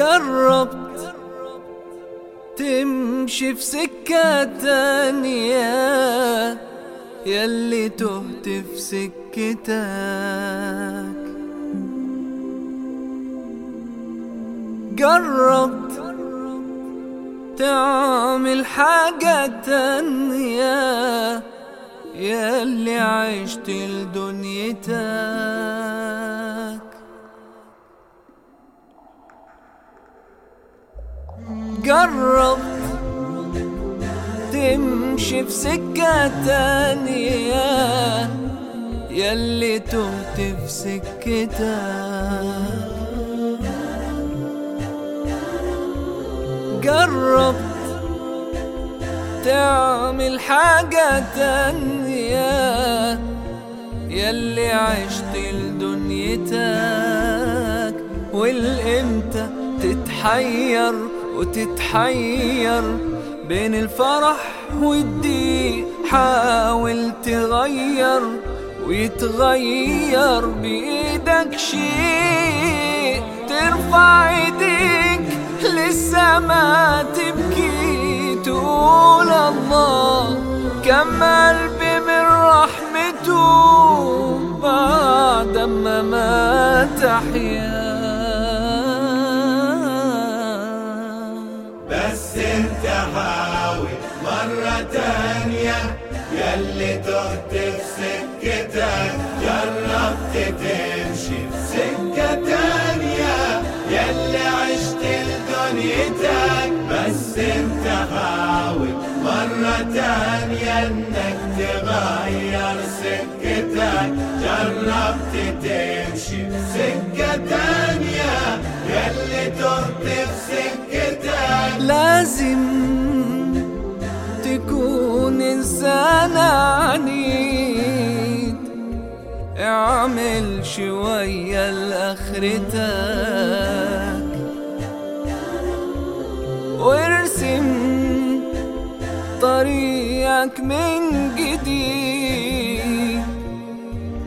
قربت تمشي في سكة تانية ياللي تهت في سكتك. قربت تعمل حاجة تانية ياللي عشت لدنيتك. جرب تمشي في سكة تانية. يلي تهت في سكتك جرب تعمل حاجة تانية. يلي عشت لدنيتك والإمتى تتحير. وتتحير بين الفرح والضيق حاول تغير ويتغير بإيدك شيء. ترفع إيديك للسما تبكي. تقول الله كم قلبي من رحمته بعد ما مات مرة تانية. يلي تهت في سكتك. جربت تمشي سكة تانية. يلي عشت لدنيتك. بس انت حاول مرة تانية انك تغير سكتك. جربت تمشي سكة تانية. يلي تهت في سكتك. لازم شوية لآخرتك. وارسم طريقك من جديد.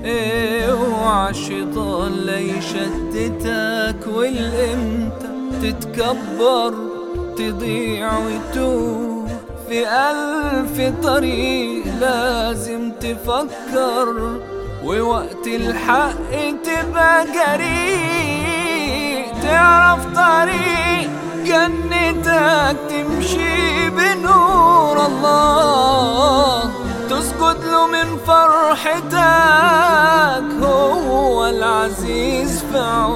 اوعى الشيطان لا يشتتك والإمتى تتكبر تضيع وتوه. في ألف طريق لازم تفكر. ووقت الحق تبقى جريء تعرف طريق جنتك تمشي بنور الله تسجد له من فرحتك هو العزيز في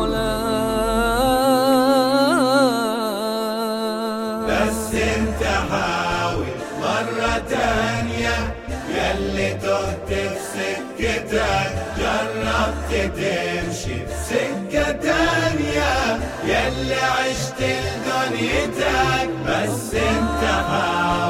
بس انت حاول مرة تانية. يلي تهت سكتك جربت تمشي في سكة تانية. يلي عشت لدنيتك بس انت حاول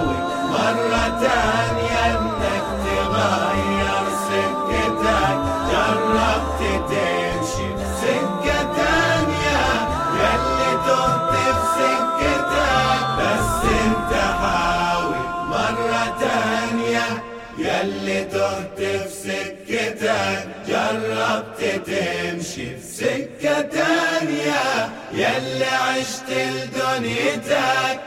يلي تهت في سكتك جربت تمشي في سكة تانية. يلي عشت لدنيتك